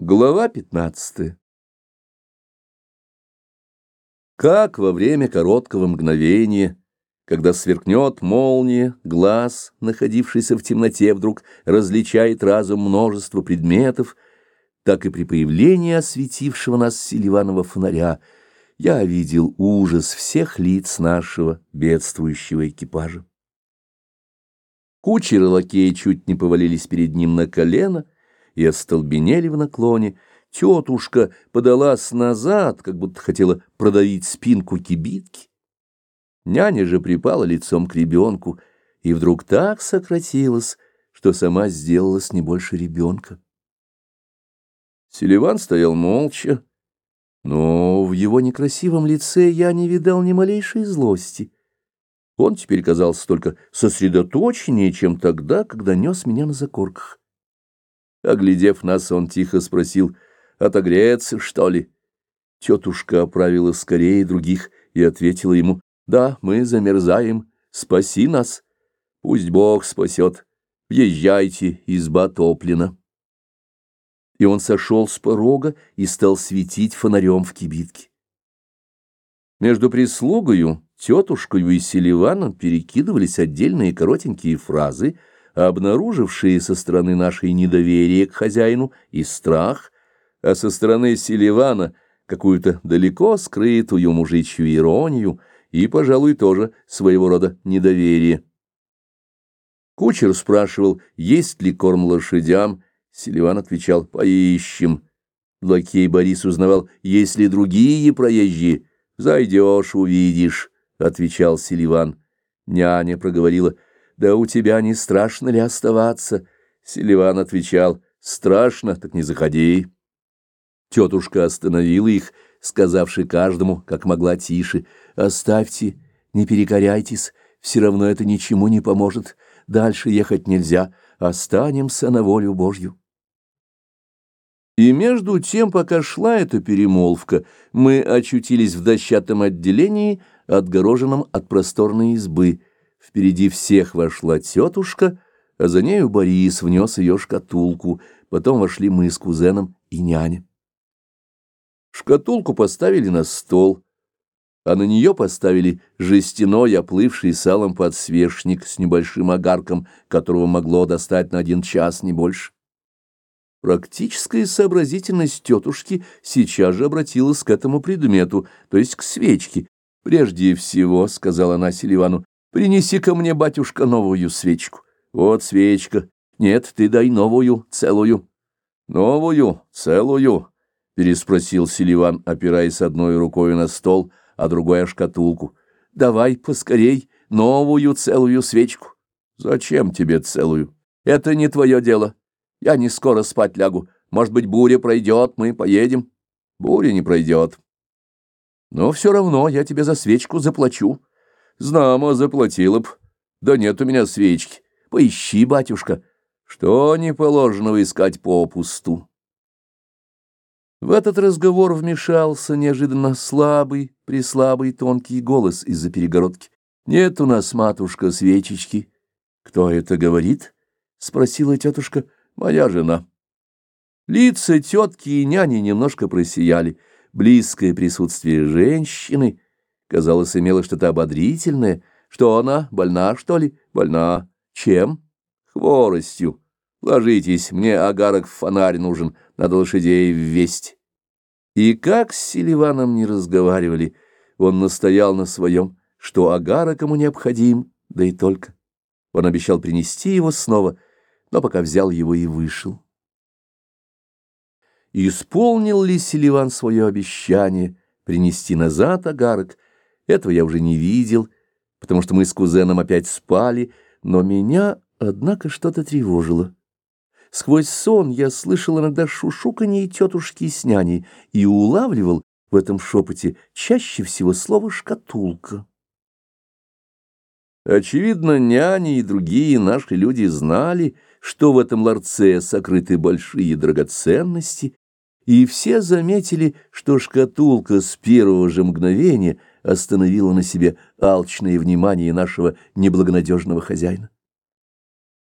Глава 15 Как во время короткого мгновения, когда сверкнет молния, глаз, находившийся в темноте, вдруг различает разом множество предметов, так и при появлении осветившего нас Селиванова фонаря я видел ужас всех лиц нашего бедствующего экипажа. Кучер и лакей чуть не повалились перед ним на колено — и остолбенели в наклоне. Тетушка подалась назад, как будто хотела продавить спинку кибитки. Няня же припала лицом к ребенку и вдруг так сократилась, что сама сделалась не больше ребенка. Селиван стоял молча, но в его некрасивом лице я не видал ни малейшей злости. Он теперь казался только сосредоточеннее, чем тогда, когда нес меня на закорках. Оглядев нас, он тихо спросил, «Отогреться, что ли?» Тетушка оправила скорее других и ответила ему, «Да, мы замерзаем, спаси нас. Пусть Бог спасет. Въезжайте, изба топлена». И он сошел с порога и стал светить фонарем в кибитке. Между прислугою, тетушкою и Селиваном перекидывались отдельные коротенькие фразы, обнаружившие со стороны нашей недоверие к хозяину и страх, а со стороны Селивана какую-то далеко скрытую мужичью иронию и, пожалуй, тоже своего рода недоверие. Кучер спрашивал, есть ли корм лошадям, Селиван отвечал, поищем. Лакей Борис узнавал, есть ли другие проезжие, зайдешь, увидишь, отвечал Селиван. Няня проговорила, — да у тебя не страшно ли оставаться? Селиван отвечал, страшно, так не заходи. Тетушка остановила их, сказавши каждому, как могла тише, оставьте, не перекоряйтесь, все равно это ничему не поможет, дальше ехать нельзя, останемся на волю Божью. И между тем, пока шла эта перемолвка, мы очутились в дощатом отделении, отгороженном от просторной избы, Впереди всех вошла тетушка, а за нею Борис внес ее шкатулку. Потом вошли мы с кузеном и няня. Шкатулку поставили на стол, а на нее поставили жестяной, оплывший салом подсвечник с небольшим огарком, которого могло достать на один час, не больше. Практическая сообразительность тетушки сейчас же обратилась к этому предмету, то есть к свечке. «Прежде всего», — сказала она Селивану, принеси ко мне, батюшка, новую свечку. Вот свечка. Нет, ты дай новую, целую. Новую, целую, переспросил Селиван, опираясь одной рукой на стол, а другой о шкатулку. Давай поскорей новую целую свечку. Зачем тебе целую? Это не твое дело. Я не скоро спать лягу. Может быть, буря пройдет, мы поедем. Буря не пройдет. Но все равно я тебе за свечку заплачу. Знамо, заплатила б. Да нет у меня свечки. Поищи, батюшка. Что не положено искать попусту. В этот разговор вмешался неожиданно слабый, прислабый тонкий голос из-за перегородки. «Нет у нас, матушка, свечечки». «Кто это говорит?» — спросила тетушка. «Моя жена». Лица тетки и няни немножко просияли. Близкое присутствие женщины — казалось, имела что-то ободрительное. Что она, больна, что ли? Больна. Чем? Хворостью. Ложитесь, мне агарок в фонарь нужен, надо лошадей ввесть. И как с Селиваном не разговаривали, он настоял на своем, что агарок ему необходим, да и только. Он обещал принести его снова, но пока взял его и вышел. Исполнил ли Селиван свое обещание принести назад агарок, этого я уже не видел, потому что мы с кузеном опять спали, но меня, однако, что-то тревожило. Сквозь сон я слышал иногда шушуканье тетушки с няней и улавливал в этом шепоте чаще всего слово «шкатулка». Очевидно, няни и другие наши люди знали, что в этом ларце сокрыты большие драгоценности, и все заметили, что шкатулка с первого же мгновения остановила на себе алчное внимание нашего неблагонадежного хозяина.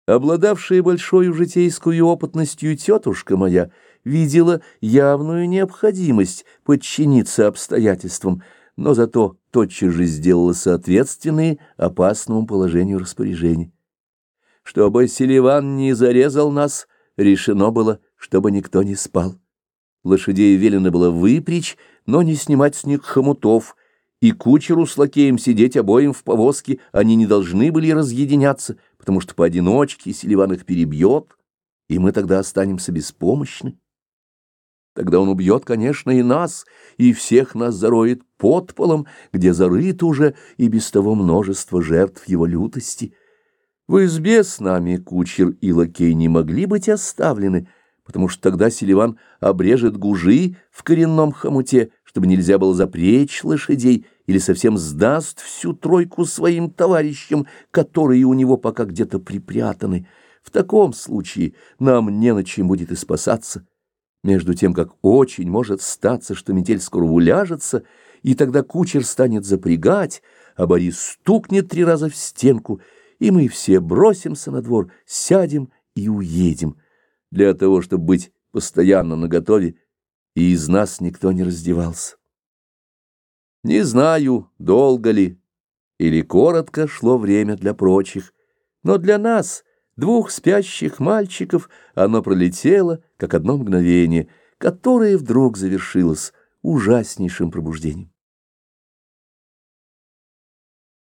Обладавшая большой житейскую опытностью тетушка моя видела явную необходимость подчиниться обстоятельствам, но зато тотчас же сделала соответственные опасному положению распоряжения. Чтобы Селиван не зарезал нас, решено было, чтобы никто не спал. Лошадей велено было выпрячь, но не снимать с них хомутов, и кучеру с лакеем сидеть обоим в повозке они не должны были разъединяться, потому что поодиночке Селиван их перебьет, и мы тогда останемся беспомощны. Тогда он убьет, конечно, и нас, и всех нас зароет под полом, где зарыт уже и без того множество жертв его лютости. В избе с нами кучер и лакей не могли быть оставлены, потому что тогда Селиван обрежет гужи в коренном хомуте, чтобы нельзя было запречь лошадей, или совсем сдаст всю тройку своим товарищам, которые у него пока где-то припрятаны. В таком случае нам не на чем будет и спасаться. Между тем, как очень может статься, что метель скоро уляжется, и тогда кучер станет запрягать, а Борис стукнет три раза в стенку, и мы все бросимся на двор, сядем и уедем для того, чтобы быть постоянно наготове, и из нас никто не раздевался. Не знаю, долго ли или коротко шло время для прочих, но для нас, двух спящих мальчиков, оно пролетело, как одно мгновение, которое вдруг завершилось ужаснейшим пробуждением.